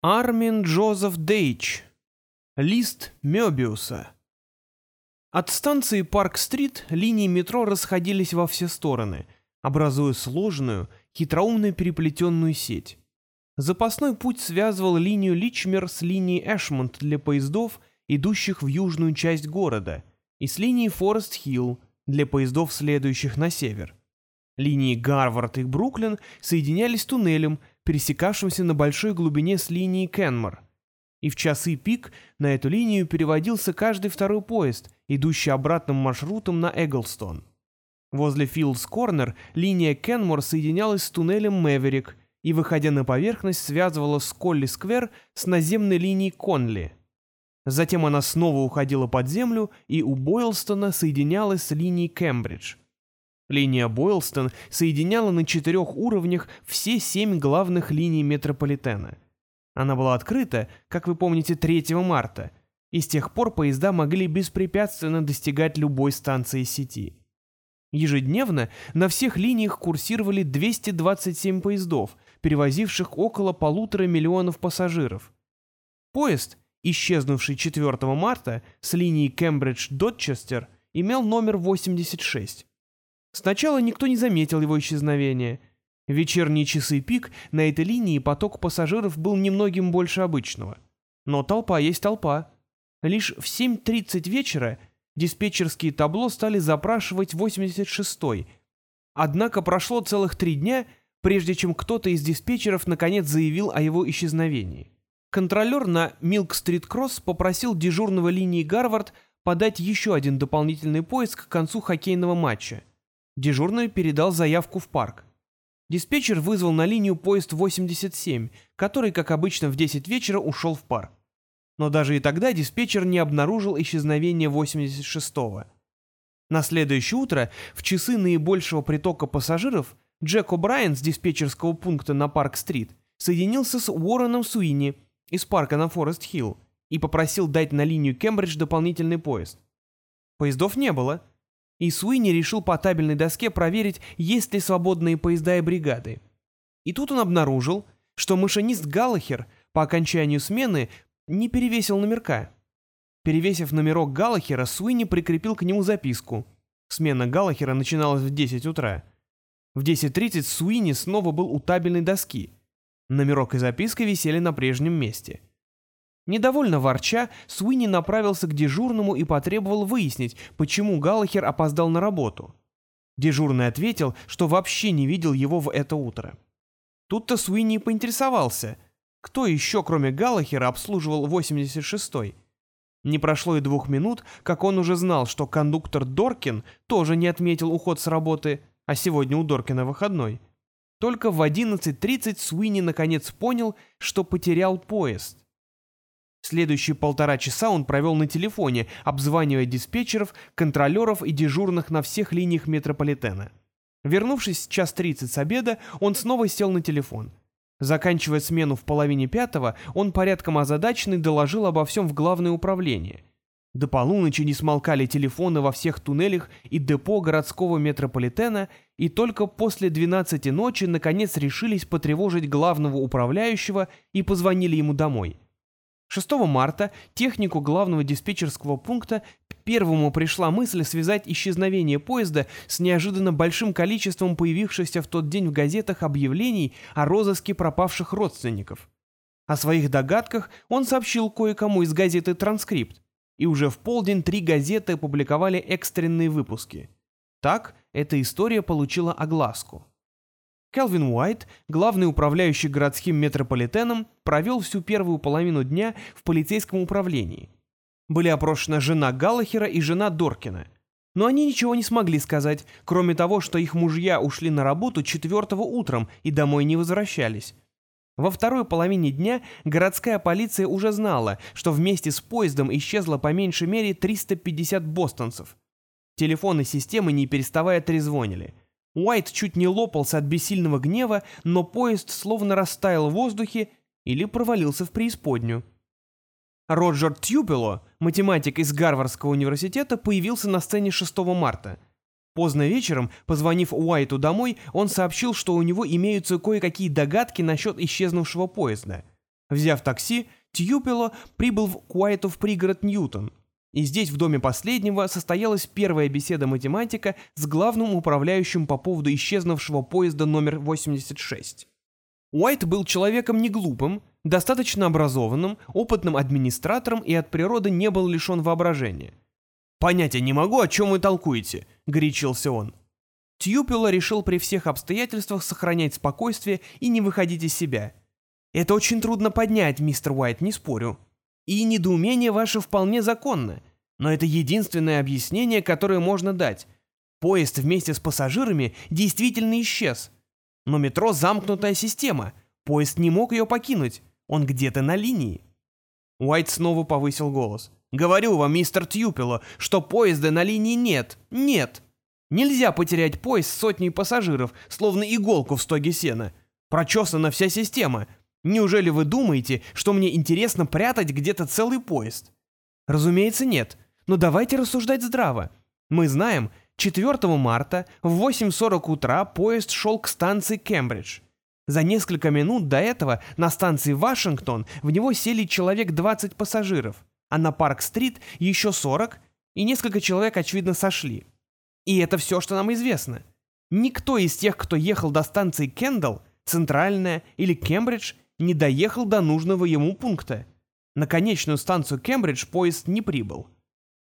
Армин Джозеф Дейч. Лист Мёбиуса. От станции Парк-стрит линии метро расходились во все стороны, образуя сложную, хитроумно переплетенную сеть. Запасной путь связывал линию Личмер с линией Эшмонт для поездов, идущих в южную часть города, и с линией Форест-Хилл для поездов, следующих на север. Линии Гарвард и Бруклин соединялись туннелем, пересекавшимся на большой глубине с линией Кенмор. И в часы пик на эту линию переводился каждый второй поезд, идущий обратным маршрутом на Эглстон. Возле Филдс Корнер линия Кенмор соединялась с туннелем Мэверик и, выходя на поверхность, связывала Сколли-сквер с наземной линией Конли. Затем она снова уходила под землю и у Бойлстона соединялась с линией Кембридж. Линия Бойлстон соединяла на четырех уровнях все семь главных линий метрополитена. Она была открыта, как вы помните, 3 марта, и с тех пор поезда могли беспрепятственно достигать любой станции сети. Ежедневно на всех линиях курсировали 227 поездов, перевозивших около полутора миллионов пассажиров. Поезд, исчезнувший 4 марта с линии Кембридж-Дотчестер, имел номер 86. Сначала никто не заметил его исчезновения. Вечерние часы пик на этой линии поток пассажиров был немногим больше обычного. Но толпа есть толпа. Лишь в 7.30 вечера диспетчерские табло стали запрашивать 86-й. Однако прошло целых три дня, прежде чем кто-то из диспетчеров наконец заявил о его исчезновении. Контролер на Милк-стрит-кросс попросил дежурного линии Гарвард подать еще один дополнительный поиск к концу хоккейного матча. Дежурный передал заявку в парк. Диспетчер вызвал на линию поезд 87, который, как обычно, в 10 вечера ушел в парк. Но даже и тогда диспетчер не обнаружил исчезновения 86-го. На следующее утро, в часы наибольшего притока пассажиров, Джек О'Брайен с диспетчерского пункта на Парк-стрит соединился с Уорреном Суини из парка на Форест-Хилл и попросил дать на линию Кембридж дополнительный поезд. Поездов не было, и Суини решил по табельной доске проверить, есть ли свободные поезда и бригады. И тут он обнаружил, что машинист Галлахер по окончанию смены не перевесил номерка. Перевесив номерок Галлахера, Суини прикрепил к нему записку. Смена Галлахера начиналась в 10 утра. В 10.30 Суини снова был у табельной доски. Номерок и записка висели на прежнем месте. Недовольно ворча, Суини направился к дежурному и потребовал выяснить, почему Галлахер опоздал на работу. Дежурный ответил, что вообще не видел его в это утро. Тут-то Суини поинтересовался, кто еще, кроме Галлахера, обслуживал 86-й. Не прошло и двух минут, как он уже знал, что кондуктор Доркин тоже не отметил уход с работы, а сегодня у Доркина выходной. Только в 11.30 Суини наконец понял, что потерял поезд. Следующие полтора часа он провел на телефоне, обзванивая диспетчеров, контролеров и дежурных на всех линиях метрополитена. Вернувшись в час тридцать с обеда, он снова сел на телефон. Заканчивая смену в половине пятого, он порядком озадаченный доложил обо всем в главное управление. До полуночи не смолкали телефоны во всех туннелях и депо городского метрополитена, и только после двенадцати ночи наконец решились потревожить главного управляющего и позвонили ему домой. 6 марта технику главного диспетчерского пункта первому пришла мысль связать исчезновение поезда с неожиданно большим количеством появившихся в тот день в газетах объявлений о розыске пропавших родственников. О своих догадках он сообщил кое-кому из газеты «Транскрипт», и уже в полдень три газеты опубликовали экстренные выпуски. Так эта история получила огласку. Келвин Уайт, главный управляющий городским метрополитеном, провел всю первую половину дня в полицейском управлении. Были опрошены жена Галлахера и жена Доркина. Но они ничего не смогли сказать, кроме того, что их мужья ушли на работу четвертого утром и домой не возвращались. Во второй половине дня городская полиция уже знала, что вместе с поездом исчезло по меньшей мере 350 бостонцев. Телефоны системы не переставая трезвонили – Уайт чуть не лопался от бессильного гнева, но поезд словно растаял в воздухе или провалился в преисподнюю. Роджер Тьюпело, математик из Гарвардского университета, появился на сцене 6 марта. Поздно вечером, позвонив Уайту домой, он сообщил, что у него имеются кое-какие догадки насчет исчезнувшего поезда. Взяв такси, Тьюпело прибыл в Куайту в пригород Ньютон. И здесь, в доме последнего, состоялась первая беседа математика с главным управляющим по поводу исчезнувшего поезда номер 86. Уайт был человеком неглупым, достаточно образованным, опытным администратором и от природы не был лишен воображения. «Понятия не могу, о чем вы толкуете», — горячился он. Тьюпело решил при всех обстоятельствах сохранять спокойствие и не выходить из себя. «Это очень трудно поднять, мистер Уайт, не спорю. И недоумение ваше вполне законно, но это единственное объяснение, которое можно дать. Поезд вместе с пассажирами действительно исчез. Но метро — замкнутая система, поезд не мог ее покинуть, он где-то на линии». Уайт снова повысил голос. «Говорю вам, мистер Тьюпело, что поезда на линии нет. Нет!» Нельзя потерять поезд с сотней пассажиров, словно иголку в стоге сена. Прочесана вся система. Неужели вы думаете, что мне интересно прятать где-то целый поезд? Разумеется, нет. Но давайте рассуждать здраво. Мы знаем, 4 марта в 8.40 утра поезд шел к станции Кембридж. За несколько минут до этого на станции Вашингтон в него сели человек 20 пассажиров, а на Парк-стрит еще 40, и несколько человек, очевидно, сошли. И это все, что нам известно. Никто из тех, кто ехал до станции Кендалл, Центральная или Кембридж, не доехал до нужного ему пункта. На конечную станцию Кембридж поезд не прибыл.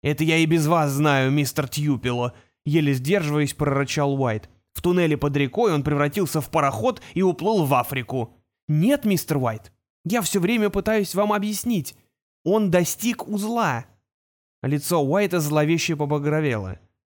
«Это я и без вас знаю, мистер Тьюпило», — еле сдерживаясь, прорычал Уайт. «В туннеле под рекой он превратился в пароход и уплыл в Африку». «Нет, мистер Уайт, я все время пытаюсь вам объяснить. Он достиг узла». Лицо Уайта зловеще побагровело.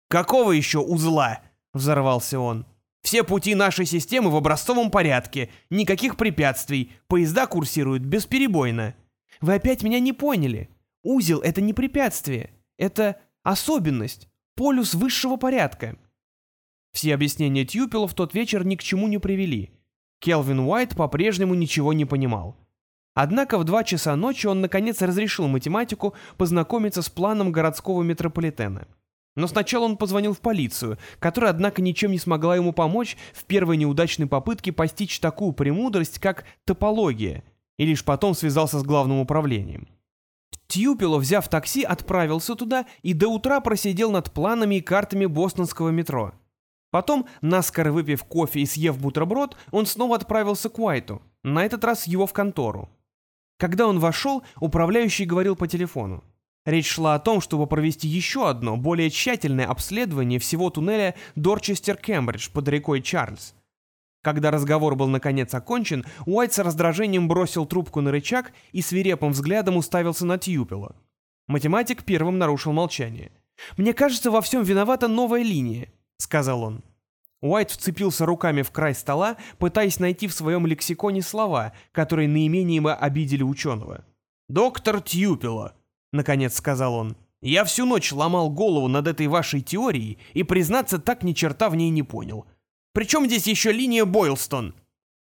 «Какого еще узла?» — взорвался он. «Все пути нашей системы в образцовом порядке, никаких препятствий, поезда курсируют бесперебойно». «Вы опять меня не поняли. Узел — это не препятствие, это особенность, полюс высшего порядка». Все объяснения Тьюпела в тот вечер ни к чему не привели. Келвин Уайт по-прежнему ничего не понимал. Однако в два часа ночи он наконец разрешил математику познакомиться с планом городского метрополитена — но сначала он позвонил в полицию, которая, однако, ничем не смогла ему помочь в первой неудачной попытке постичь такую премудрость, как топология, и лишь потом связался с главным управлением. Тьюпело, взяв такси, отправился туда и до утра просидел над планами и картами бостонского метро. Потом, наскоро выпив кофе и съев бутерброд, он снова отправился к Уайту, на этот раз его в контору. Когда он вошел, управляющий говорил по телефону. Речь шла о том, чтобы провести еще одно, более тщательное обследование всего туннеля Дорчестер-Кембридж под рекой Чарльз. Когда разговор был наконец окончен, Уайт с раздражением бросил трубку на рычаг и свирепым взглядом уставился на Тьюпела. Математик первым нарушил молчание. «Мне кажется, во всем виновата новая линия», — сказал он. Уайт вцепился руками в край стола, пытаясь найти в своем лексиконе слова, которые наименее обидели ученого. «Доктор Тьюпела», наконец сказал он. «Я всю ночь ломал голову над этой вашей теорией и, признаться, так ни черта в ней не понял. Причем здесь еще линия Бойлстон?»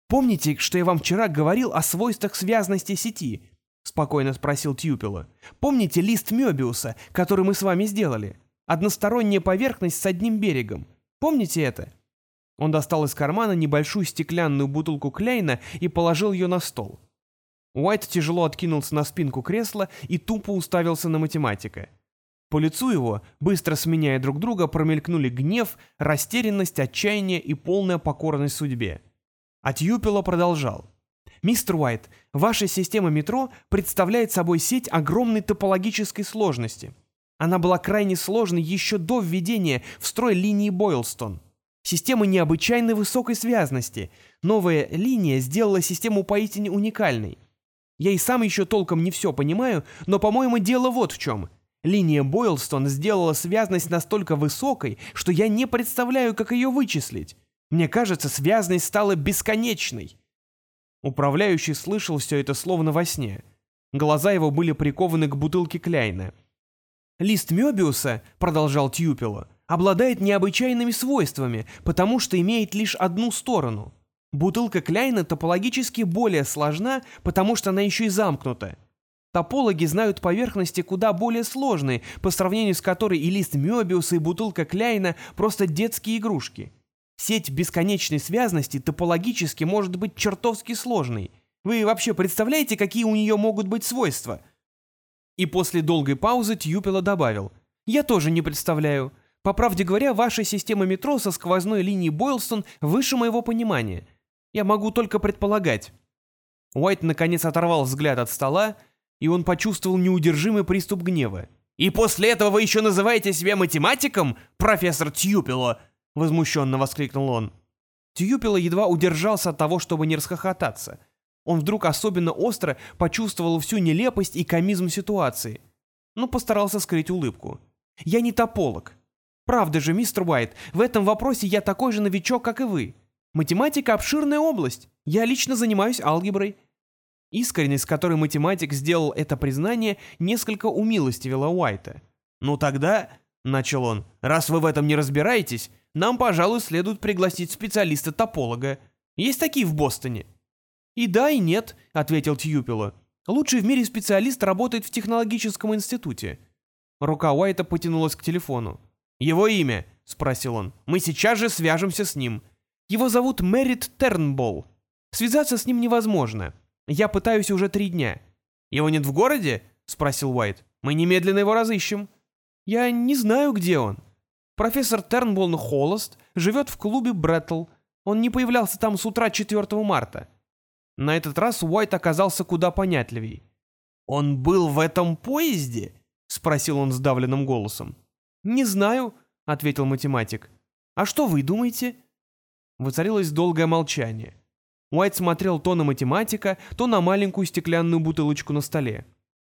«Помните, что я вам вчера говорил о свойствах связности сети?» — спокойно спросил Тьюпела. «Помните лист Мёбиуса, который мы с вами сделали? Односторонняя поверхность с одним берегом. Помните это?» Он достал из кармана небольшую стеклянную бутылку Кляйна и положил ее на стол. Уайт тяжело откинулся на спинку кресла и тупо уставился на математика. По лицу его, быстро сменяя друг друга, промелькнули гнев, растерянность, отчаяние и полная покорность судьбе. А Тьюпело продолжал. «Мистер Уайт, ваша система метро представляет собой сеть огромной топологической сложности. Она была крайне сложной еще до введения в строй линии Бойлстон. Система необычайной высокой связности. Новая линия сделала систему поистине уникальной. Я и сам еще толком не все понимаю, но, по-моему, дело вот в чем. Линия Бойлстон сделала связность настолько высокой, что я не представляю, как ее вычислить. Мне кажется, связность стала бесконечной. Управляющий слышал все это словно во сне. Глаза его были прикованы к бутылке Кляйна. «Лист Мёбиуса», — продолжал Тьюпело, — «обладает необычайными свойствами, потому что имеет лишь одну сторону. Бутылка Кляйна топологически более сложна, потому что она еще и замкнута. Топологи знают поверхности куда более сложные, по сравнению с которой и лист Мёбиуса, и бутылка Кляйна просто детские игрушки. Сеть бесконечной связности топологически может быть чертовски сложной. Вы вообще представляете, какие у нее могут быть свойства?» И после долгой паузы Тьюпела добавил. «Я тоже не представляю. По правде говоря, ваша система метро со сквозной линией Бойлстон выше моего понимания. Я могу только предполагать». Уайт наконец оторвал взгляд от стола, и он почувствовал неудержимый приступ гнева. «И после этого вы еще называете себя математиком, профессор Тьюпело?» — возмущенно воскликнул он. Тьюпело едва удержался от того, чтобы не расхохотаться. Он вдруг особенно остро почувствовал всю нелепость и комизм ситуации, но постарался скрыть улыбку. «Я не тополог. Правда же, мистер Уайт, в этом вопросе я такой же новичок, как и вы. Математика — обширная область. Я лично занимаюсь алгеброй». Искренность, с которой математик сделал это признание, несколько умилостивила Уайта. «Ну тогда», — начал он, — «раз вы в этом не разбираетесь, нам, пожалуй, следует пригласить специалиста-тополога. Есть такие в Бостоне?» «И да, и нет», — ответил Тьюпело. «Лучший в мире специалист работает в технологическом институте». Рука Уайта потянулась к телефону. «Его имя?» — спросил он. «Мы сейчас же свяжемся с ним. Его зовут Мэрит Тернболл. Связаться с ним невозможно. Я пытаюсь уже три дня». «Его нет в городе?» — спросил Уайт. «Мы немедленно его разыщем». «Я не знаю, где он. Профессор Тернболл холост, живет в клубе Бреттл. Он не появлялся там с утра 4 марта». На этот раз Уайт оказался куда понятливей. «Он был в этом поезде?» — спросил он сдавленным голосом. «Не знаю», — ответил математик. «А что вы думаете?» Воцарилось долгое молчание. Уайт смотрел то на математика, то на маленькую стеклянную бутылочку на столе.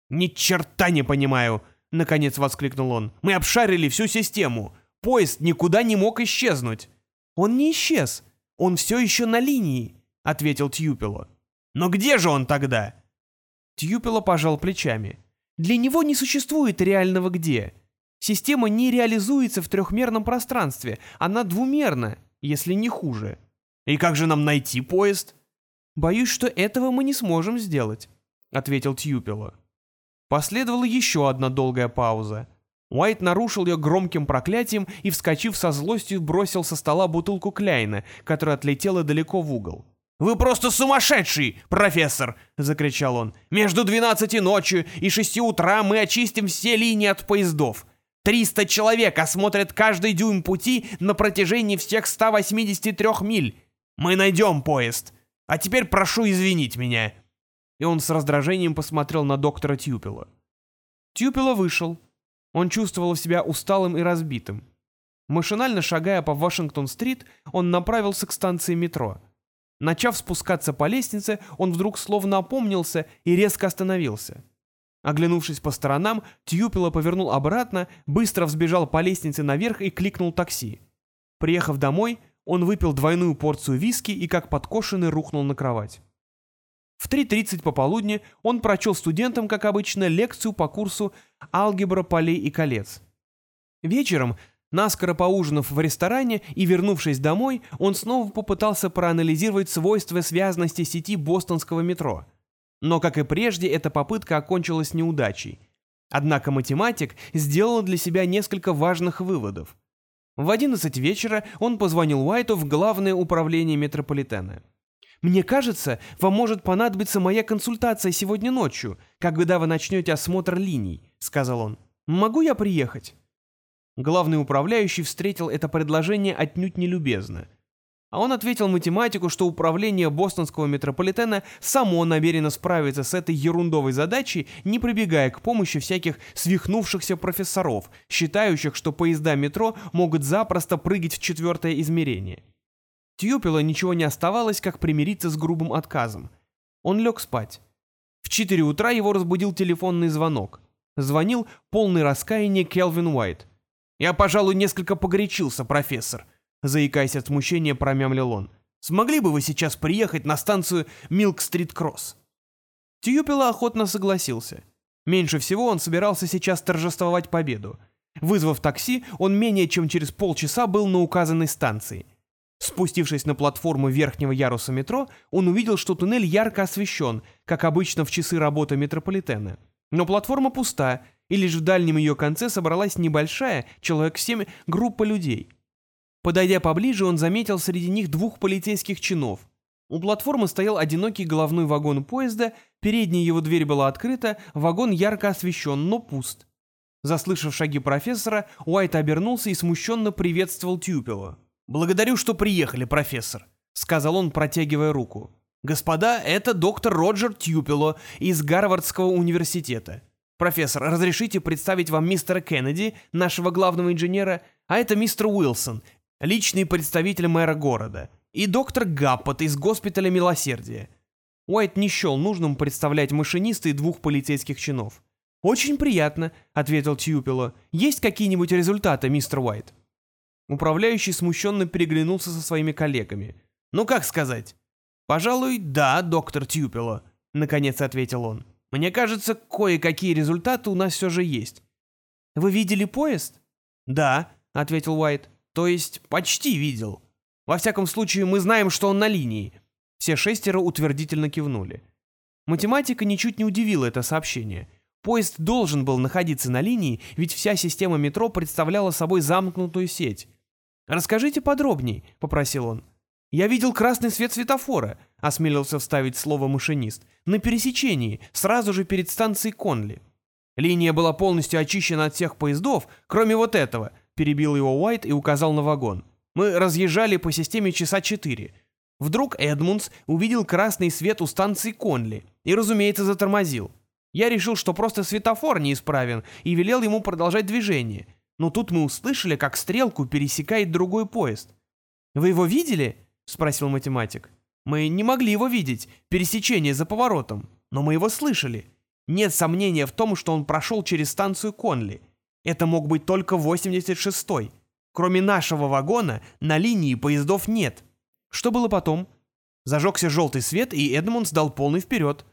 «Ни черта не понимаю!» — наконец воскликнул он. «Мы обшарили всю систему. Поезд никуда не мог исчезнуть». «Он не исчез. Он все еще на линии», — ответил Тьюпело. «Но где же он тогда?» Тьюпело пожал плечами. «Для него не существует реального «где». Система не реализуется в трехмерном пространстве, она двумерна, если не хуже. «И как же нам найти поезд?» «Боюсь, что этого мы не сможем сделать», — ответил Тьюпело. Последовала еще одна долгая пауза. Уайт нарушил ее громким проклятием и, вскочив со злостью, бросил со стола бутылку Кляйна, которая отлетела далеко в угол. «Вы просто сумасшедший, профессор!» — закричал он. «Между двенадцати ночи и шести утра мы очистим все линии от поездов. Триста человек осмотрят каждый дюйм пути на протяжении всех 183 миль. Мы найдем поезд. А теперь прошу извинить меня». И он с раздражением посмотрел на доктора Тюпела. Тюпела вышел. Он чувствовал себя усталым и разбитым. Машинально шагая по Вашингтон-стрит, он направился к станции метро. Начав спускаться по лестнице, он вдруг словно опомнился и резко остановился. Оглянувшись по сторонам, Тьюпело повернул обратно, быстро взбежал по лестнице наверх и кликнул такси. Приехав домой, он выпил двойную порцию виски и как подкошенный рухнул на кровать. В 3.30 пополудни он прочел студентам, как обычно, лекцию по курсу «Алгебра полей и колец». Вечером, наскоро поужинав в ресторане и вернувшись домой, он снова попытался проанализировать свойства связности сети бостонского метро. Но, как и прежде, эта попытка окончилась неудачей. Однако математик сделал для себя несколько важных выводов. В 11 вечера он позвонил Уайту в главное управление метрополитена. «Мне кажется, вам может понадобиться моя консультация сегодня ночью, когда вы начнете осмотр линий», — сказал он. «Могу я приехать?» Главный управляющий встретил это предложение отнюдь нелюбезно. А он ответил математику, что управление бостонского метрополитена само намерено справиться с этой ерундовой задачей, не прибегая к помощи всяких свихнувшихся профессоров, считающих, что поезда метро могут запросто прыгать в четвертое измерение. Тьюпело ничего не оставалось, как примириться с грубым отказом. Он лег спать. В 4 утра его разбудил телефонный звонок. Звонил полный раскаяния Келвин Уайт. «Я, пожалуй, несколько погорячился, профессор», Заикаясь от смущения, промямлил он. «Смогли бы вы сейчас приехать на станцию Милк-стрит-кросс?» Тьюпела охотно согласился. Меньше всего он собирался сейчас торжествовать победу. Вызвав такси, он менее чем через полчаса был на указанной станции. Спустившись на платформу верхнего яруса метро, он увидел, что туннель ярко освещен, как обычно в часы работы метрополитена. Но платформа пуста, и лишь в дальнем ее конце собралась небольшая, человек семь, группа людей — Подойдя поближе, он заметил среди них двух полицейских чинов. У платформы стоял одинокий головной вагон поезда, передняя его дверь была открыта, вагон ярко освещен, но пуст. Заслышав шаги профессора, Уайт обернулся и смущенно приветствовал Тюпела. «Благодарю, что приехали, профессор», — сказал он, протягивая руку. «Господа, это доктор Роджер Тюпело из Гарвардского университета. Профессор, разрешите представить вам мистера Кеннеди, нашего главного инженера, а это мистер Уилсон, личный представитель мэра города и доктор Гаппот из госпиталя Милосердия. Уайт не счел нужным представлять машиниста и двух полицейских чинов. «Очень приятно», — ответил Тьюпело. «Есть какие-нибудь результаты, мистер Уайт?» Управляющий смущенно переглянулся со своими коллегами. «Ну, как сказать?» «Пожалуй, да, доктор Тьюпело», — наконец ответил он. «Мне кажется, кое-какие результаты у нас все же есть». «Вы видели поезд?» «Да», — ответил Уайт. «То есть почти видел». Во всяком случае, мы знаем, что он на линии». Все шестеро утвердительно кивнули. Математика ничуть не удивила это сообщение. Поезд должен был находиться на линии, ведь вся система метро представляла собой замкнутую сеть. «Расскажите подробней», — попросил он. «Я видел красный свет светофора», — осмелился вставить слово машинист, «на пересечении, сразу же перед станцией Конли». Линия была полностью очищена от всех поездов, кроме вот этого, перебил его Уайт и указал на вагон. Мы разъезжали по системе часа четыре. Вдруг Эдмундс увидел красный свет у станции Конли и, разумеется, затормозил. Я решил, что просто светофор неисправен, и велел ему продолжать движение. Но тут мы услышали, как стрелку пересекает другой поезд. «Вы его видели?» — спросил математик. «Мы не могли его видеть, пересечение за поворотом, но мы его слышали. Нет сомнения в том, что он прошел через станцию Конли. Это мог быть только 86-й. Кроме нашего вагона на линии поездов нет. Что было потом? Зажегся желтый свет, и Эдмунд сдал полный вперед.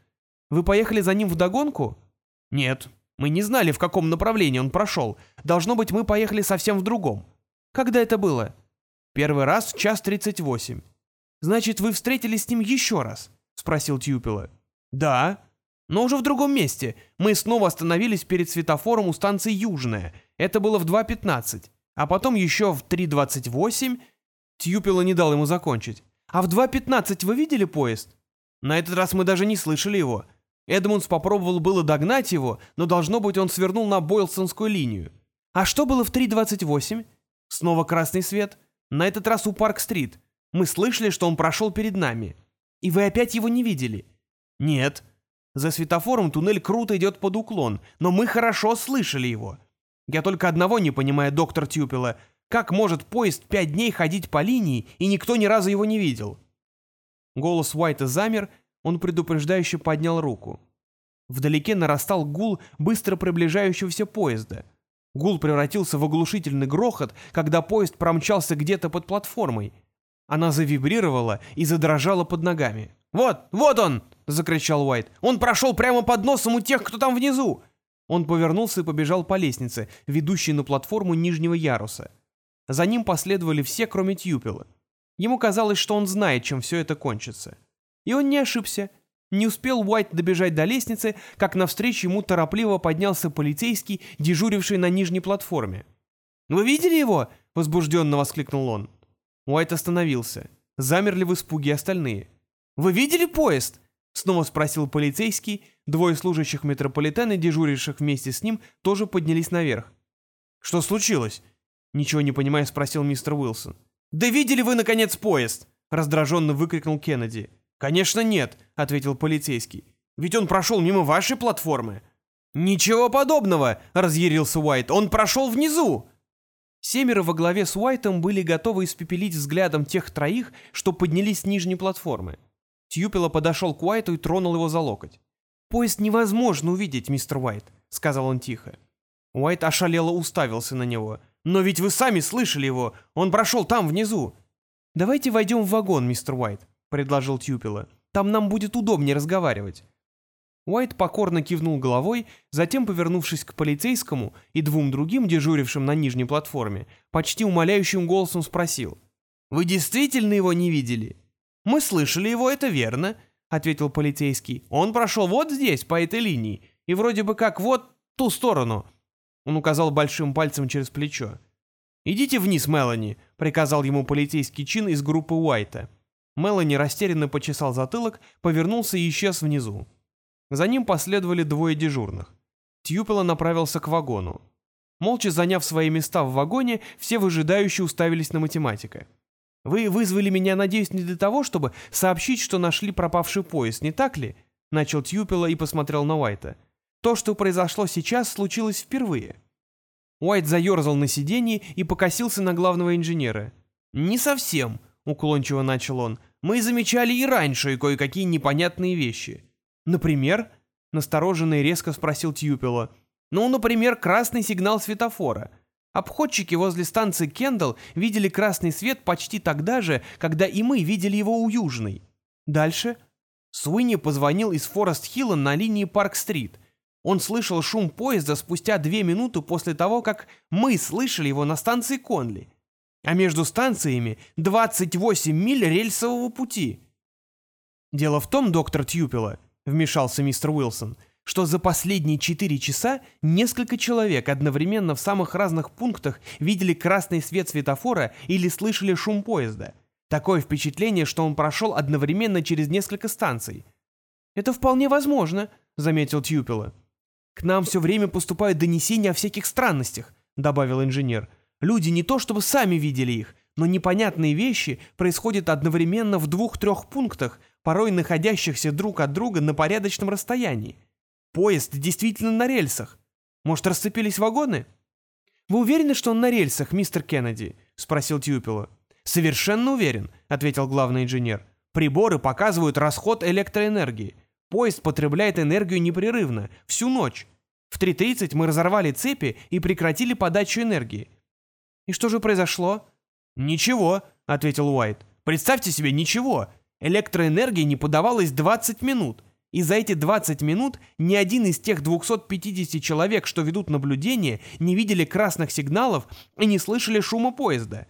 Вы поехали за ним вдогонку? Нет. Мы не знали, в каком направлении он прошел. Должно быть, мы поехали совсем в другом. Когда это было? Первый раз в час тридцать восемь. Значит, вы встретились с ним еще раз? Спросил Тьюпела. Да. Но уже в другом месте. Мы снова остановились перед светофором у станции Южная. Это было в 2.15. А потом еще в 3.28 Тьюпила не дал ему закончить. А в 2.15 вы видели поезд? На этот раз мы даже не слышали его. Эдмундс попробовал было догнать его, но, должно быть, он свернул на Бойлсонскую линию. А что было в 3.28? Снова красный свет. На этот раз у Парк-стрит. Мы слышали, что он прошел перед нами. И вы опять его не видели? Нет. За светофором туннель круто идет под уклон, но мы хорошо слышали его. Я только одного не понимаю, доктор Тюпела. Как может поезд пять дней ходить по линии, и никто ни разу его не видел?» Голос Уайта замер, он предупреждающе поднял руку. Вдалеке нарастал гул быстро приближающегося поезда. Гул превратился в оглушительный грохот, когда поезд промчался где-то под платформой. Она завибрировала и задрожала под ногами. «Вот, вот он!» — закричал Уайт. «Он прошел прямо под носом у тех, кто там внизу! Он повернулся и побежал по лестнице, ведущей на платформу нижнего яруса. За ним последовали все, кроме Тьюпела. Ему казалось, что он знает, чем все это кончится. И он не ошибся. Не успел Уайт добежать до лестницы, как навстречу ему торопливо поднялся полицейский, дежуривший на нижней платформе. «Вы видели его?» — возбужденно воскликнул он. Уайт остановился. Замерли в испуге остальные. «Вы видели поезд?» — снова спросил полицейский, Двое служащих метрополитена, дежуривших вместе с ним, тоже поднялись наверх. «Что случилось?» Ничего не понимая, спросил мистер Уилсон. «Да видели вы, наконец, поезд?» Раздраженно выкрикнул Кеннеди. «Конечно нет», — ответил полицейский. «Ведь он прошел мимо вашей платформы». «Ничего подобного!» — разъярился Уайт. «Он прошел внизу!» Семеро во главе с Уайтом были готовы испепелить взглядом тех троих, что поднялись с нижней платформы. Тьюпело подошел к Уайту и тронул его за локоть. «Поезд невозможно увидеть, мистер Уайт», — сказал он тихо. Уайт ошалело уставился на него. «Но ведь вы сами слышали его. Он прошел там, внизу». «Давайте войдем в вагон, мистер Уайт», — предложил Тьюпила. «Там нам будет удобнее разговаривать». Уайт покорно кивнул головой, затем, повернувшись к полицейскому и двум другим, дежурившим на нижней платформе, почти умоляющим голосом спросил. «Вы действительно его не видели?» «Мы слышали его, это верно. — ответил полицейский. «Он прошел вот здесь, по этой линии, и вроде бы как вот ту сторону». Он указал большим пальцем через плечо. «Идите вниз, Мелани», — приказал ему полицейский чин из группы Уайта. Мелани растерянно почесал затылок, повернулся и исчез внизу. За ним последовали двое дежурных. Тьюпела направился к вагону. Молча заняв свои места в вагоне, все выжидающие уставились на математика. «Вы вызвали меня, надеюсь, не для того, чтобы сообщить, что нашли пропавший поезд, не так ли?» Начал Тьюпела и посмотрел на Уайта. «То, что произошло сейчас, случилось впервые». Уайт заерзал на сиденье и покосился на главного инженера. «Не совсем», — уклончиво начал он. «Мы замечали и раньше кое-какие непонятные вещи». «Например?» — настороженно и резко спросил Тьюпела. «Ну, например, красный сигнал светофора. Обходчики возле станции Кендалл видели красный свет почти тогда же, когда и мы видели его у Южной. Дальше?» Суини позвонил из Форест-Хилла на линии Парк-стрит — он слышал шум поезда спустя две минуты после того, как мы слышали его на станции Конли. А между станциями 28 миль рельсового пути. Дело в том, доктор Тьюпела, вмешался мистер Уилсон, что за последние четыре часа несколько человек одновременно в самых разных пунктах видели красный свет светофора или слышали шум поезда. Такое впечатление, что он прошел одновременно через несколько станций. «Это вполне возможно», — заметил Тьюпела. «К нам все время поступают донесения о всяких странностях», — добавил инженер. «Люди не то чтобы сами видели их, но непонятные вещи происходят одновременно в двух-трех пунктах, порой находящихся друг от друга на порядочном расстоянии. Поезд действительно на рельсах. Может, расцепились вагоны?» «Вы уверены, что он на рельсах, мистер Кеннеди?» — спросил Тьюпело. «Совершенно уверен», — ответил главный инженер. «Приборы показывают расход электроэнергии. Поезд потребляет энергию непрерывно, всю ночь. В 3.30 мы разорвали цепи и прекратили подачу энергии. И что же произошло? Ничего, ответил Уайт. Представьте себе, ничего. Электроэнергия не подавалась 20 минут. И за эти 20 минут ни один из тех 250 человек, что ведут наблюдение, не видели красных сигналов и не слышали шума поезда.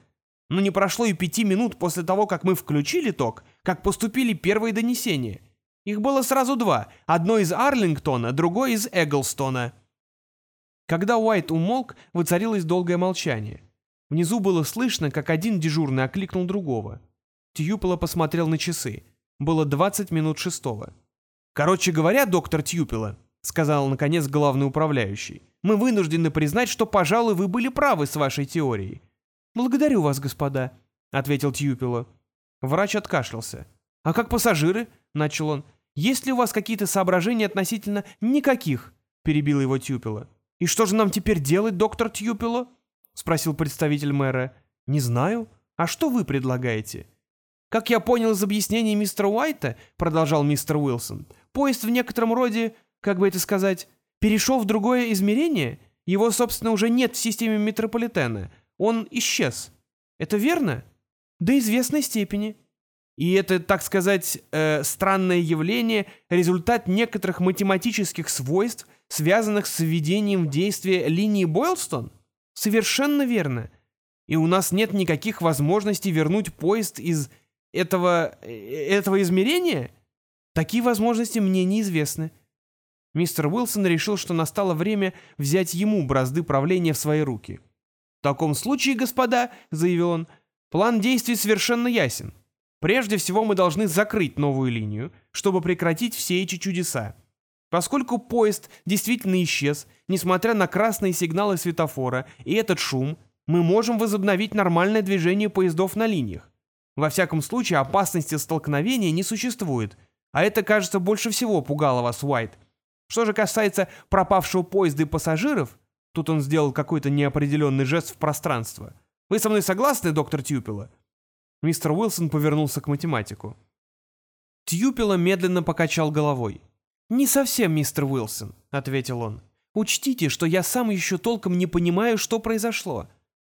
Но не прошло и пяти минут после того, как мы включили ток, как поступили первые донесения. Их было сразу два, одно из Арлингтона, другое из Эглстона. Когда Уайт умолк, воцарилось долгое молчание. Внизу было слышно, как один дежурный окликнул другого. Тьюпела посмотрел на часы. Было 20 минут шестого. «Короче говоря, доктор Тьюпела», — сказал наконец главный управляющий, «мы вынуждены признать, что, пожалуй, вы были правы с вашей теорией». «Благодарю вас, господа», — ответил Тьюпела. Врач откашлялся. «А как пассажиры?» — начал он. «Есть ли у вас какие-то соображения относительно никаких?» — перебил его Тьюпела. «И что же нам теперь делать, доктор Тьюпело?» — спросил представитель мэра. «Не знаю. А что вы предлагаете?» «Как я понял из объяснений мистера Уайта», — продолжал мистер Уилсон, «поезд в некотором роде, как бы это сказать, перешел в другое измерение? Его, собственно, уже нет в системе метрополитена. Он исчез. Это верно?» «До известной степени», и это, так сказать, э, странное явление – результат некоторых математических свойств, связанных с введением в действие линии Бойлстон? Совершенно верно. И у нас нет никаких возможностей вернуть поезд из этого... Э, этого измерения? Такие возможности мне неизвестны. Мистер Уилсон решил, что настало время взять ему бразды правления в свои руки. «В таком случае, господа», — заявил он, — «план действий совершенно ясен». Прежде всего мы должны закрыть новую линию, чтобы прекратить все эти чудеса. Поскольку поезд действительно исчез, несмотря на красные сигналы светофора и этот шум, мы можем возобновить нормальное движение поездов на линиях. Во всяком случае, опасности столкновения не существует, а это, кажется, больше всего пугало вас, Уайт. Что же касается пропавшего поезда и пассажиров, тут он сделал какой-то неопределенный жест в пространство. Вы со мной согласны, доктор Тюпела? Мистер Уилсон повернулся к математику. Тьюпела медленно покачал головой. «Не совсем, мистер Уилсон», — ответил он. «Учтите, что я сам еще толком не понимаю, что произошло.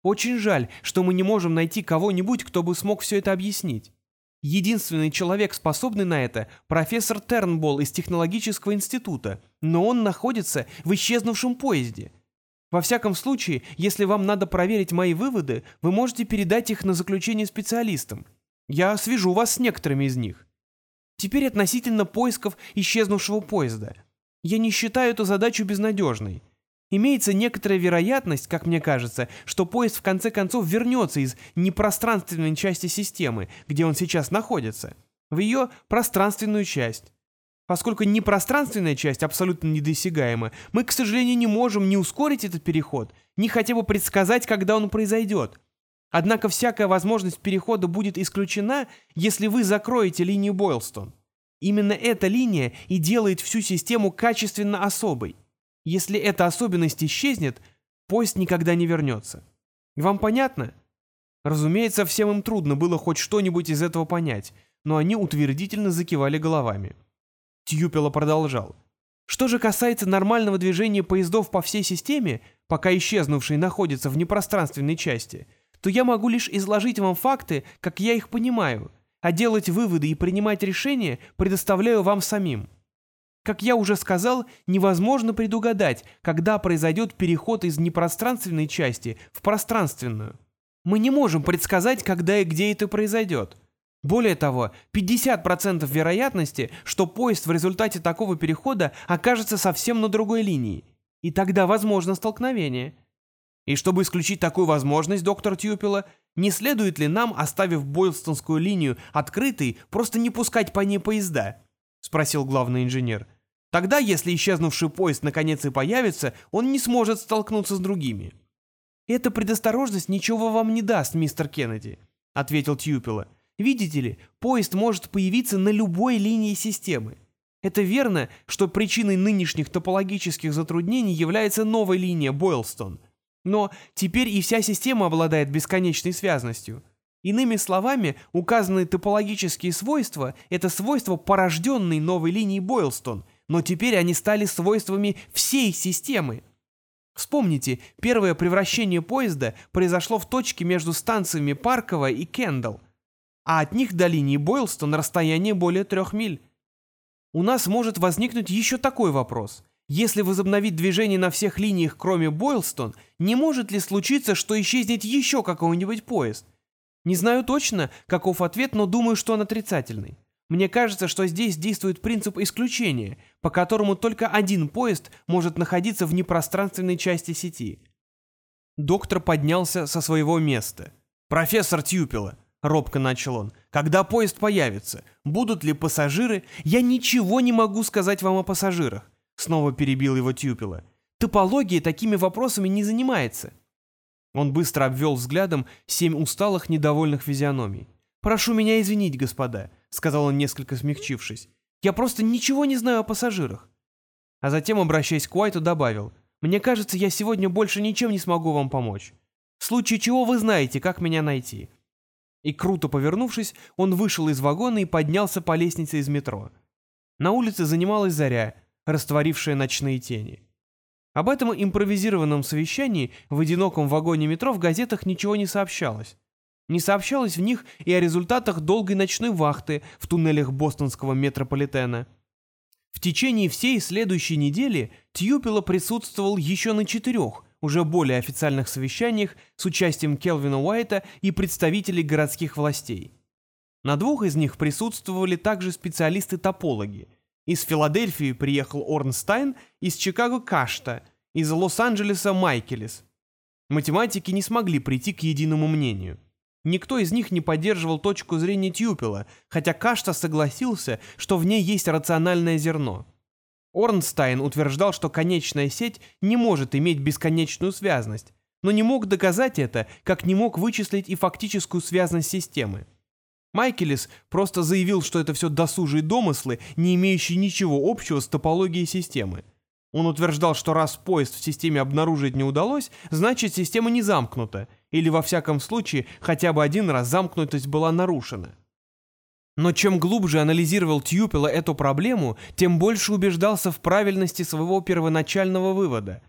Очень жаль, что мы не можем найти кого-нибудь, кто бы смог все это объяснить. Единственный человек, способный на это, профессор Тернболл из технологического института, но он находится в исчезнувшем поезде. Во всяком случае, если вам надо проверить мои выводы, вы можете передать их на заключение специалистам. Я свяжу вас с некоторыми из них. Теперь относительно поисков исчезнувшего поезда. Я не считаю эту задачу безнадежной. Имеется некоторая вероятность, как мне кажется, что поезд в конце концов вернется из непространственной части системы, где он сейчас находится, в ее пространственную часть. Поскольку непространственная часть абсолютно недосягаема, мы, к сожалению, не можем ни ускорить этот переход, ни хотя бы предсказать, когда он произойдет. Однако всякая возможность перехода будет исключена, если вы закроете линию Бойлстон. Именно эта линия и делает всю систему качественно особой. Если эта особенность исчезнет, поезд никогда не вернется. Вам понятно? Разумеется, всем им трудно было хоть что-нибудь из этого понять, но они утвердительно закивали головами. Тьюпело продолжал. Что же касается нормального движения поездов по всей системе, пока исчезнувшие находятся в непространственной части, то я могу лишь изложить вам факты, как я их понимаю, а делать выводы и принимать решения предоставляю вам самим. Как я уже сказал, невозможно предугадать, когда произойдет переход из непространственной части в пространственную. Мы не можем предсказать, когда и где это произойдет. Более того, 50% вероятности, что поезд в результате такого перехода окажется совсем на другой линии, и тогда возможно столкновение. И чтобы исключить такую возможность, доктор Тьюпела, не следует ли нам, оставив Бойлстонскую линию открытой, просто не пускать по ней поезда? — спросил главный инженер. «Тогда, если исчезнувший поезд наконец и появится, он не сможет столкнуться с другими». «Эта предосторожность ничего вам не даст, мистер Кеннеди», — ответил Тьюпела. «Видите ли, поезд может появиться на любой линии системы. Это верно, что причиной нынешних топологических затруднений является новая линия Бойлстон. Но теперь и вся система обладает бесконечной связностью. Иными словами, указанные топологические свойства — это свойства, порожденные новой линией Бойлстон, но теперь они стали свойствами всей системы. Вспомните, первое превращение поезда произошло в точке между станциями Парково и Кендалл, а от них до линии Бойлстон расстояние более трех миль. У нас может возникнуть еще такой вопрос. Если возобновить движение на всех линиях, кроме Бойлстон, не может ли случиться, что исчезнет еще какой-нибудь поезд? Не знаю точно, каков ответ, но думаю, что он отрицательный. Мне кажется, что здесь действует принцип исключения, по которому только один поезд может находиться в непространственной части сети. Доктор поднялся со своего места. «Профессор Тьюпела», — робко начал он, — «когда поезд появится, будут ли пассажиры?» «Я ничего не могу сказать вам о пассажирах», — снова перебил его Тьюпела. «Топология такими вопросами не занимается. Он быстро обвел взглядом семь усталых, недовольных физиономий. «Прошу меня извинить, господа», — сказал он, несколько смягчившись. «Я просто ничего не знаю о пассажирах». А затем, обращаясь к Уайту, добавил. «Мне кажется, я сегодня больше ничем не смогу вам помочь. В случае чего вы знаете, как меня найти». И круто повернувшись, он вышел из вагона и поднялся по лестнице из метро. На улице занималась заря, растворившая ночные тени. Об этом импровизированном совещании в одиноком вагоне метро в газетах ничего не сообщалось. Не сообщалось в них и о результатах долгой ночной вахты в туннелях бостонского метрополитена. В течение всей следующей недели Тьюпело присутствовал еще на четырех, уже более официальных совещаниях с участием Келвина Уайта и представителей городских властей. На двух из них присутствовали также специалисты-топологи – из Филадельфии приехал Орнстайн, из Чикаго Кашта, из Лос-Анджелеса Майкелес. Математики не смогли прийти к единому мнению. Никто из них не поддерживал точку зрения Тьюпела, хотя Кашта согласился, что в ней есть рациональное зерно. Орнстайн утверждал, что конечная сеть не может иметь бесконечную связность, но не мог доказать это, как не мог вычислить и фактическую связность системы. Майкелис просто заявил, что это все досужие домыслы, не имеющие ничего общего с топологией системы. Он утверждал, что раз поезд в системе обнаружить не удалось, значит система не замкнута, или во всяком случае хотя бы один раз замкнутость была нарушена. Но чем глубже анализировал Тьюпела эту проблему, тем больше убеждался в правильности своего первоначального вывода.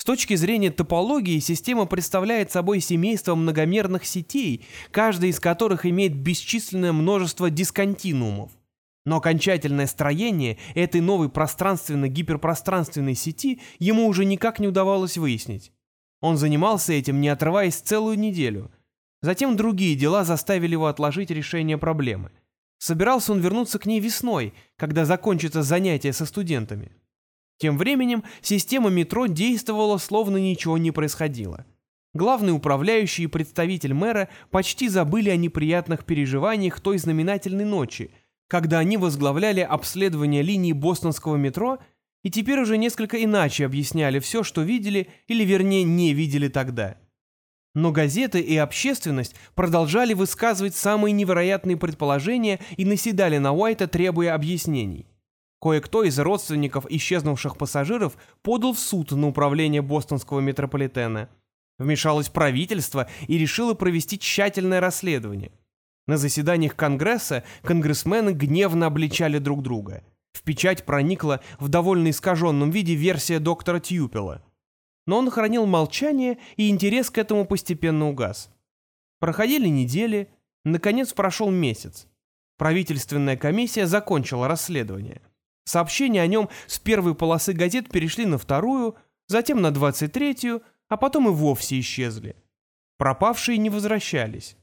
С точки зрения топологии система представляет собой семейство многомерных сетей, каждая из которых имеет бесчисленное множество дисконтинуумов. Но окончательное строение этой новой пространственно-гиперпространственной сети ему уже никак не удавалось выяснить. Он занимался этим, не отрываясь целую неделю. Затем другие дела заставили его отложить решение проблемы. Собирался он вернуться к ней весной, когда закончатся занятия со студентами. Тем временем система метро действовала, словно ничего не происходило. Главный управляющий и представитель мэра почти забыли о неприятных переживаниях той знаменательной ночи, когда они возглавляли обследование линии бостонского метро и теперь уже несколько иначе объясняли все, что видели или, вернее, не видели тогда. Но газеты и общественность продолжали высказывать самые невероятные предположения и наседали на Уайта, требуя объяснений. Кое-кто из родственников исчезнувших пассажиров подал в суд на управление бостонского метрополитена – Вмешалось правительство и решило провести тщательное расследование. На заседаниях Конгресса конгрессмены гневно обличали друг друга. В печать проникла в довольно искаженном виде версия доктора Тьюпела. Но он хранил молчание, и интерес к этому постепенно угас. Проходили недели, наконец прошел месяц. Правительственная комиссия закончила расследование. Сообщения о нем с первой полосы газет перешли на вторую, затем на двадцать третью, а потом и вовсе исчезли. Пропавшие не возвращались.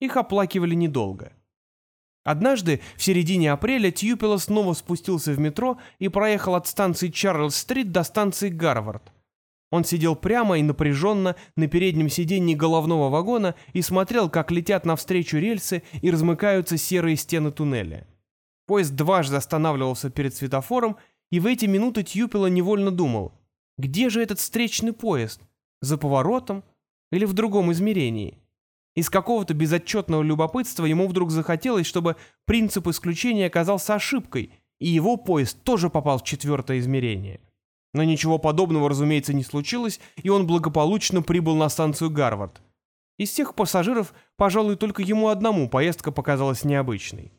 Их оплакивали недолго. Однажды, в середине апреля, Тьюпело снова спустился в метро и проехал от станции Чарльз-стрит до станции Гарвард. Он сидел прямо и напряженно на переднем сиденье головного вагона и смотрел, как летят навстречу рельсы и размыкаются серые стены туннеля. Поезд дважды останавливался перед светофором, и в эти минуты Тьюпело невольно думал, где же этот встречный поезд? За поворотом? Или в другом измерении? Из какого-то безотчетного любопытства ему вдруг захотелось, чтобы принцип исключения оказался ошибкой, и его поезд тоже попал в четвертое измерение. Но ничего подобного, разумеется, не случилось, и он благополучно прибыл на станцию Гарвард. Из всех пассажиров, пожалуй, только ему одному поездка показалась необычной.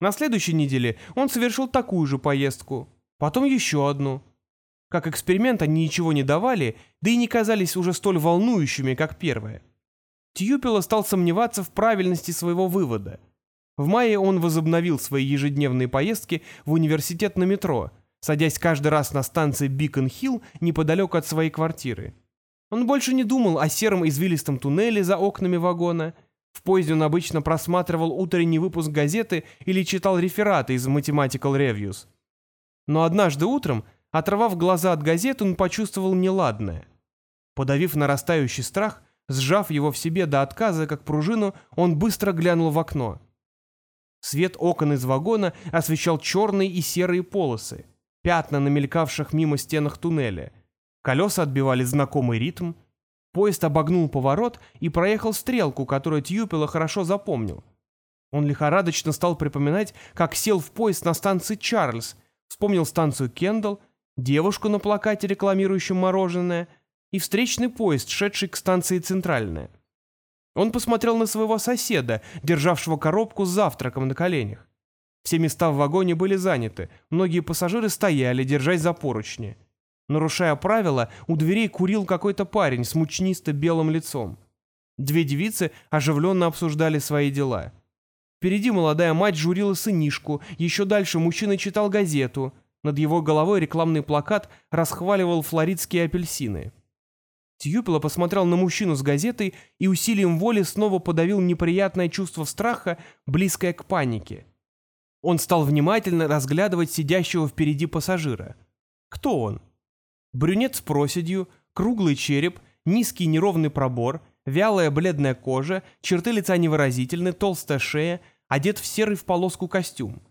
На следующей неделе он совершил такую же поездку, потом еще одну. Как эксперимент они ничего не давали, да и не казались уже столь волнующими, как первое. Тьюпело стал сомневаться в правильности своего вывода. В мае он возобновил свои ежедневные поездки в университет на метро, садясь каждый раз на станции Бикон-Хилл неподалеку от своей квартиры. Он больше не думал о сером извилистом туннеле за окнами вагона. В поезде он обычно просматривал утренний выпуск газеты или читал рефераты из Mathematical Reviews. Но однажды утром, Оторвав глаза от газеты, он почувствовал неладное. Подавив нарастающий страх, сжав его в себе до отказа, как пружину, он быстро глянул в окно. Свет окон из вагона освещал черные и серые полосы, пятна на мелькавших мимо стенах туннеля. Колеса отбивали знакомый ритм. Поезд обогнул поворот и проехал стрелку, которую Тьюпело хорошо запомнил. Он лихорадочно стал припоминать, как сел в поезд на станции Чарльз, вспомнил станцию Кендалл, девушку на плакате, рекламирующем мороженое, и встречный поезд, шедший к станции Центральная. Он посмотрел на своего соседа, державшего коробку с завтраком на коленях. Все места в вагоне были заняты, многие пассажиры стояли, держась за поручни. Нарушая правила, у дверей курил какой-то парень с мучнисто-белым лицом. Две девицы оживленно обсуждали свои дела. Впереди молодая мать журила сынишку, еще дальше мужчина читал газету, над его головой рекламный плакат расхваливал флоридские апельсины. Тьюпело посмотрел на мужчину с газетой и усилием воли снова подавил неприятное чувство страха, близкое к панике. Он стал внимательно разглядывать сидящего впереди пассажира. Кто он? Брюнет с проседью, круглый череп, низкий неровный пробор, вялая бледная кожа, черты лица невыразительны, толстая шея, одет в серый в полоску костюм.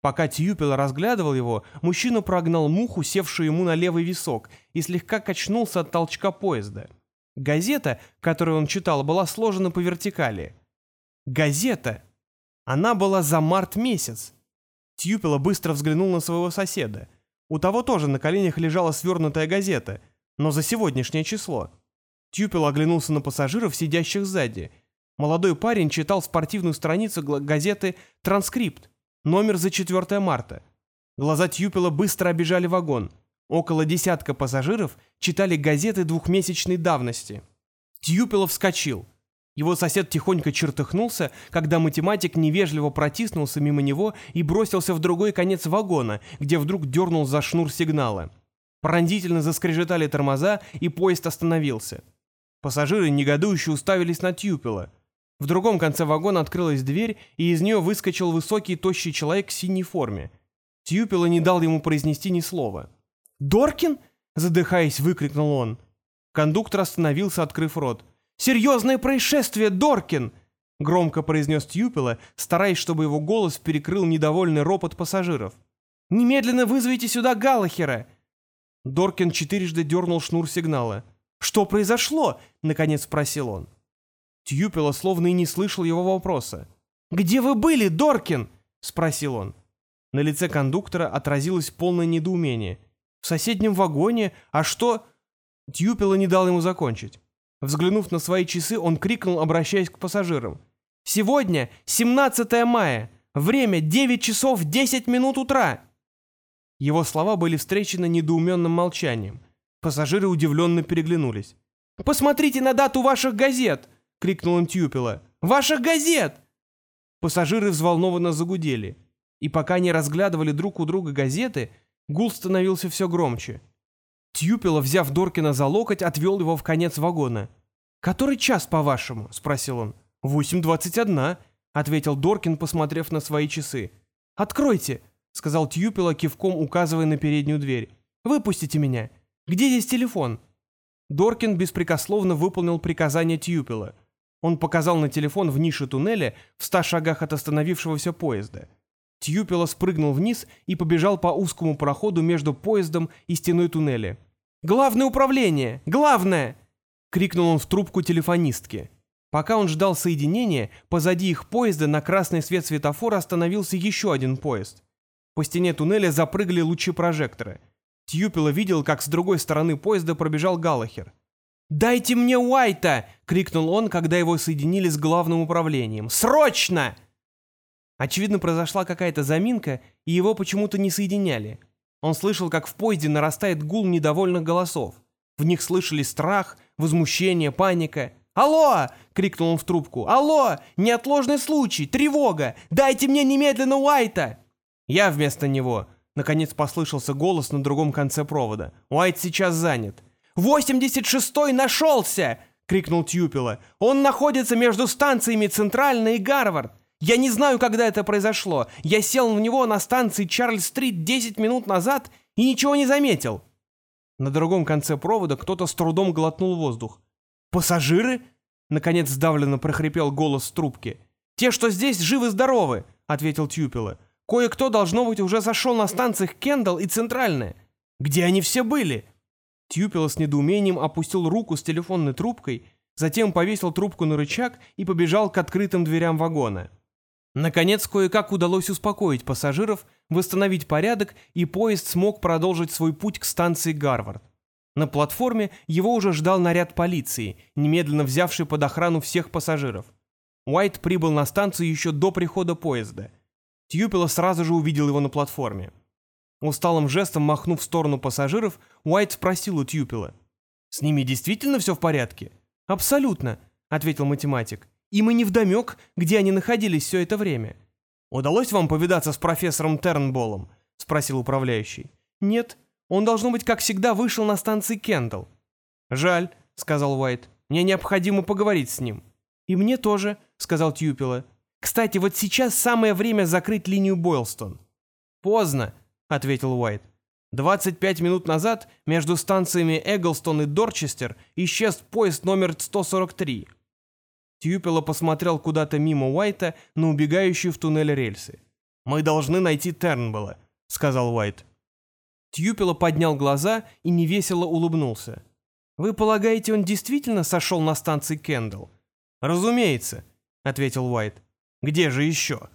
Пока Тьюпел разглядывал его, мужчина прогнал муху, севшую ему на левый висок, и слегка качнулся от толчка поезда. Газета, которую он читал, была сложена по вертикали. Газета! Она была за март месяц. Тьюпела быстро взглянул на своего соседа. У того тоже на коленях лежала свернутая газета, но за сегодняшнее число. Тьюпел оглянулся на пассажиров, сидящих сзади. Молодой парень читал спортивную страницу газеты «Транскрипт», Номер за 4 марта. Глаза Тьюпела быстро обижали вагон. Около десятка пассажиров читали газеты двухмесячной давности. Тьюпелов вскочил. Его сосед тихонько чертыхнулся, когда математик невежливо протиснулся мимо него и бросился в другой конец вагона, где вдруг дернул за шнур сигнала. Пронзительно заскрежетали тормоза, и поезд остановился. Пассажиры негодующе уставились на Тьюпела. В другом конце вагона открылась дверь, и из нее выскочил высокий тощий человек в синей форме. Тьюпело не дал ему произнести ни слова. Доркин?» — задыхаясь, выкрикнул он. Кондуктор остановился, открыв рот. «Серьезное происшествие, Доркин!» — громко произнес Тьюпела, стараясь, чтобы его голос перекрыл недовольный ропот пассажиров. «Немедленно вызовите сюда Галлахера!» Доркин четырежды дернул шнур сигнала. «Что произошло?» — наконец спросил он. Тьюпела словно и не слышал его вопроса. «Где вы были, Доркин?» — спросил он. На лице кондуктора отразилось полное недоумение. «В соседнем вагоне? А что...» Тьюпела не дал ему закончить. Взглянув на свои часы, он крикнул, обращаясь к пассажирам. «Сегодня 17 мая. Время 9 часов 10 минут утра». Его слова были встречены недоуменным молчанием. Пассажиры удивленно переглянулись. «Посмотрите на дату ваших газет!» — крикнул им Тьюпела. «Ваших газет!» Пассажиры взволнованно загудели. И пока они разглядывали друг у друга газеты, гул становился все громче. Тьюпела, взяв Доркина за локоть, отвел его в конец вагона. «Который час, по-вашему?» — спросил он. «Восемь двадцать одна», — ответил Доркин, посмотрев на свои часы. «Откройте», — сказал Тьюпела, кивком указывая на переднюю дверь. «Выпустите меня. Где здесь телефон?» Доркин беспрекословно выполнил приказание Тьюпела. Он показал на телефон в нише туннеля в ста шагах от остановившегося поезда. Тьюпела спрыгнул вниз и побежал по узкому проходу между поездом и стеной туннеля. «Главное управление! Главное!» — крикнул он в трубку телефонистки. Пока он ждал соединения, позади их поезда на красный свет светофора остановился еще один поезд. По стене туннеля запрыгали лучи прожектора. Тьюпела видел, как с другой стороны поезда пробежал Галлахер. «Дайте мне Уайта!» — крикнул он, когда его соединили с главным управлением. «Срочно!» Очевидно, произошла какая-то заминка, и его почему-то не соединяли. Он слышал, как в поезде нарастает гул недовольных голосов. В них слышались страх, возмущение, паника. «Алло!» — крикнул он в трубку. «Алло! Неотложный случай! Тревога! Дайте мне немедленно Уайта!» «Я вместо него!» Наконец послышался голос на другом конце провода. «Уайт сейчас занят». «Восемьдесят шестой нашелся!» — крикнул Тьюпела. «Он находится между станциями Центральная и Гарвард. Я не знаю, когда это произошло. Я сел в него на станции Чарльз-стрит 10 минут назад и ничего не заметил. На другом конце провода кто-то с трудом глотнул воздух. «Пассажиры?» — наконец сдавленно прохрипел голос трубки. «Те, что здесь, живы-здоровы», — ответил Тюпела. «Кое-кто, должно быть, уже зашел на станциях Кендалл и Центральная. Где они все были?» Тюпела с недоумением опустил руку с телефонной трубкой, затем повесил трубку на рычаг и побежал к открытым дверям вагона. Наконец, кое-как удалось успокоить пассажиров, восстановить порядок, и поезд смог продолжить свой путь к станции Гарвард. На платформе его уже ждал наряд полиции, немедленно взявший под охрану всех пассажиров. Уайт прибыл на станцию еще до прихода поезда. Тьюпела сразу же увидел его на платформе. Усталым жестом махнув в сторону пассажиров, Уайт спросил у Тьюпела. «С ними действительно все в порядке?» «Абсолютно», — ответил математик. Им и невдомек, где они находились все это время. «Удалось вам повидаться с профессором Тернболом?» — спросил управляющий. «Нет, он, должно быть, как всегда, вышел на станции Кендалл». «Жаль», — сказал Уайт. «Мне необходимо поговорить с ним». «И мне тоже», — сказал Тьюпела. «Кстати, вот сейчас самое время закрыть линию Бойлстон». «Поздно», — ответил Уайт. «Двадцать пять минут назад между станциями Эглстон и Дорчестер исчез поезд номер 143. Тьюпело посмотрел куда-то мимо Уайта на убегающую в туннель рельсы. «Мы должны найти Тернбелла», — сказал Уайт. Тьюпело поднял глаза и невесело улыбнулся. «Вы полагаете, он действительно сошел на станции Кендалл?» «Разумеется», — ответил Уайт. «Где же еще?»